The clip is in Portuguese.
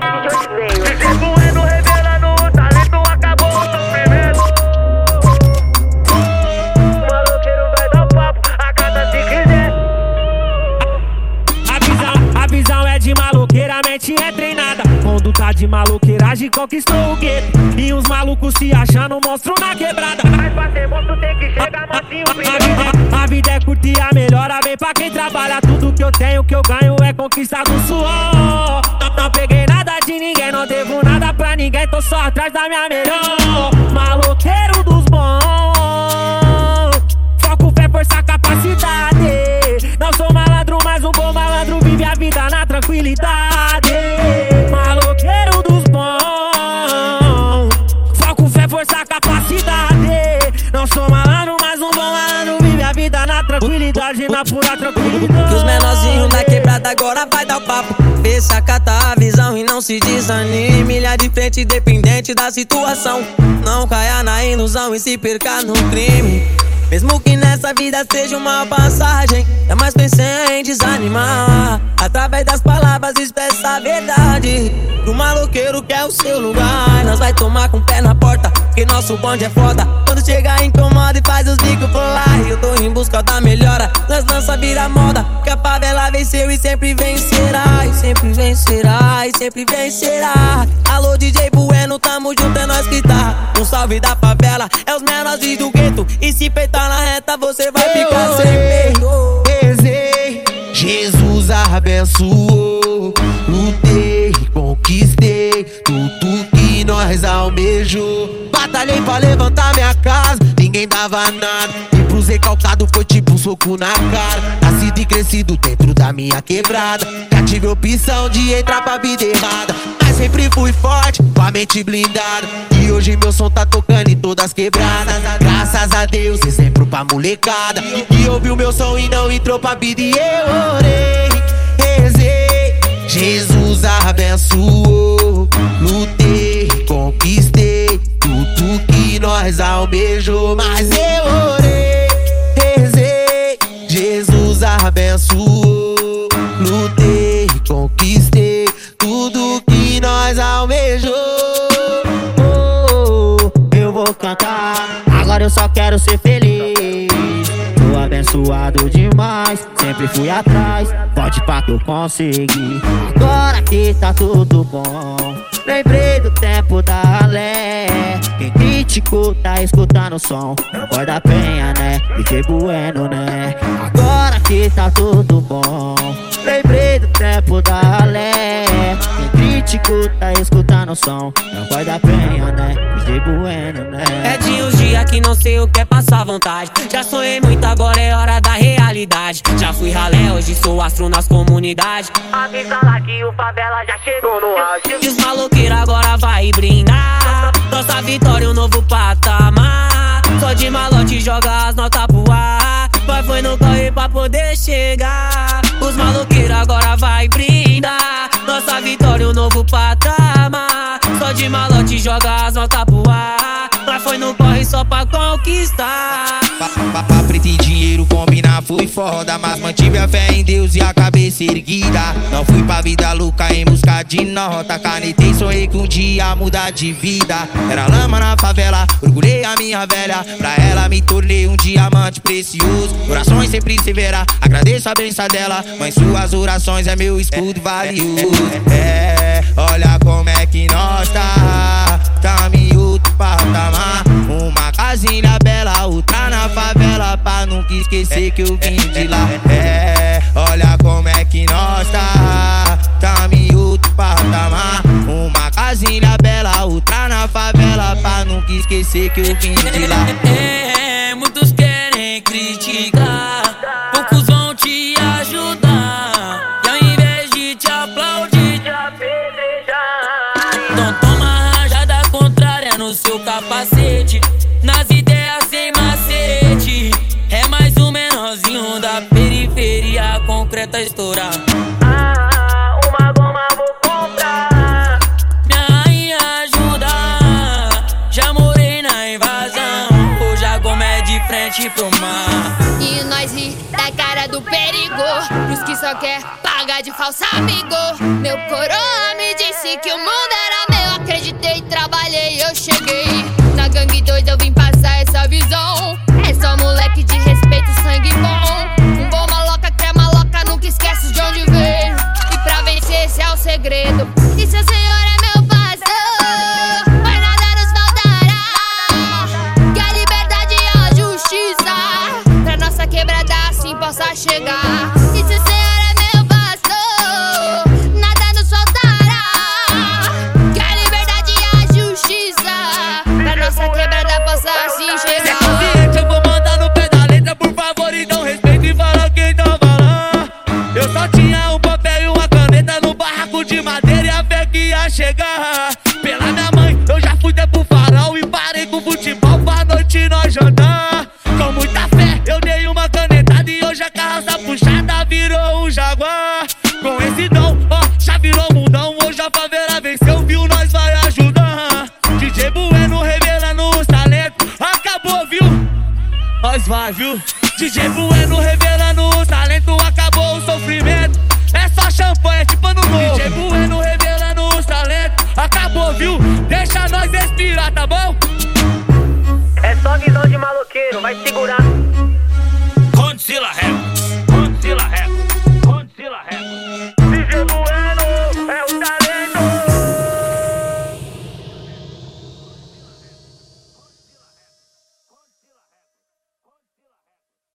de onde veio. Revelando o talento, acabou. O maloqueiro vai dar papo, a cada se quiser. A visão, a visão é de maloqueira, a mente é treinada. Conduta de maloqueiragem conquistou o gueto. E uns malucos se achando monstro na quebrada. Mas pra ser monstro tem que chegar mansinho primeiro. a vida é curta e a melhora vem pra quem trabalha. Tudo que eu tenho, que eu ganho é conquista do suor. Tô só atrás da minha melhor. Maloqueiro dos bons. Foco, fé, força, capacidade. Não sou malandro, mas um bom malandro vive a vida na tranquilidade. Maloqueiro dos bons. Foco, fé, força, capacidade. Não sou malandro, mas um bom malandro vive a vida na tranquilidade, na pura tranquilidade. Que os menorzinhos da quebrada agora vai dar o papo. Fecha, cata a visão e não se desanime. Milha de frente, independente da situação. Não caia na ilusão e se perca no crime. Mesmo que nessa vida seja uma passagem, jamais pensei em desanimar. Através das palavras expressa a verdade. Do maloqueiro que é o seu lugar. Nós vai tomar com o pé na porta, que nosso bonde é foda. Chegar incomoda e faz os bicos pular. Eu tô em busca da melhora, nós lança vira moda. Que a favela venceu e sempre vencerá. E sempre vencerá, e sempre vencerá. Alô, DJ Bueno, tamo junto, é nós que tá. Um salve da favela, é os menores do gueto. E se peitar na reta, você vai ficar sem peito. Rezei, Jesus abençoou. Lutei, conquistei tudo que nós almejou. Batalhei pra levantar minha ninguém dava nada. E pros recalcados foi tipo um soco na cara. Nascido e crescido dentro da minha quebrada. Já tive opção de entrar pra vida errada. Mas sempre fui forte, com a mente blindada. E hoje meu som tá tocando em todas as quebradas. Graças a Deus, exemplo pra molecada. E ouviu meu som e não entrou pra vida. E eu orei, rezei. Jesus abençoou. Lutei, nós almejou. Mas eu orei, rezei. Jesus abençoou. Lutei, conquistei tudo que nós almejou. Oh, eu vou cantar. Agora eu só quero ser feliz. Tô abençoado demais, sempre fui atrás. Pode pá que eu consegui. Agora que tá tudo bom. Lembrei do tempo da ralé. Criticou tá escutando o som. Dar penha, né? DJ Bueno, né? Agora que tá tudo bom. Lembrei do tempo da ralé. Quem tá escutando o som. Dar penha, né? DJ Bueno, né? É de uns dias que não sei o que é passar vontade. Já sonhei muito, agora é hora da realidade. Já fui ralé, hoje sou astro nas comunidades. Avisa lá que o favela já chegou no auge. Os maloqueiros agora vai brindar. Nossa vitória, um novo patamar. Só de malote joga as notas pro ar. Vai foi no corre pra poder chegar. Os maloqueiros agora vai brindar. Nossa vitória, um novo patamar. Só de malote joga as notas pro ar. Mas foi no corre só pra conquistar. Papá preto e dinheiro combinar foi foda Mas mantive a fé em Deus e a cabeça erguida. Não fui pra vida louca em busca de nota. Canetei, sonhei que um dia mudar de vida. Era lama na favela, orgulhei a minha velha. Pra ela me tornei um diamante precioso. Orações sempre se verá, agradeço a benção dela. Mas suas orações é meu escudo valioso. É, olha como é que nós tá. Tá em outro patamar. Uma casinha Nunca esquecer que eu vim de lá É, olha como é que nós tá Tá em outro patamar Uma casinha bela, outra na favela Pra nunca esquecer que eu vim de lá É, muitos querem criticar, poucos vão te ajudar. E ao invés de te aplaudir, Já apedrejar. então toma rajada contrária no seu capacete. do perigo. Pros que só quer pagar de falsa amigo. Meu coroa me disse que o mundo era meu. Acreditei, trabalhei, eu cheguei. Na gangue doida eu vim passar essa visão. chegar. vai, viu? DJ Bueno Revela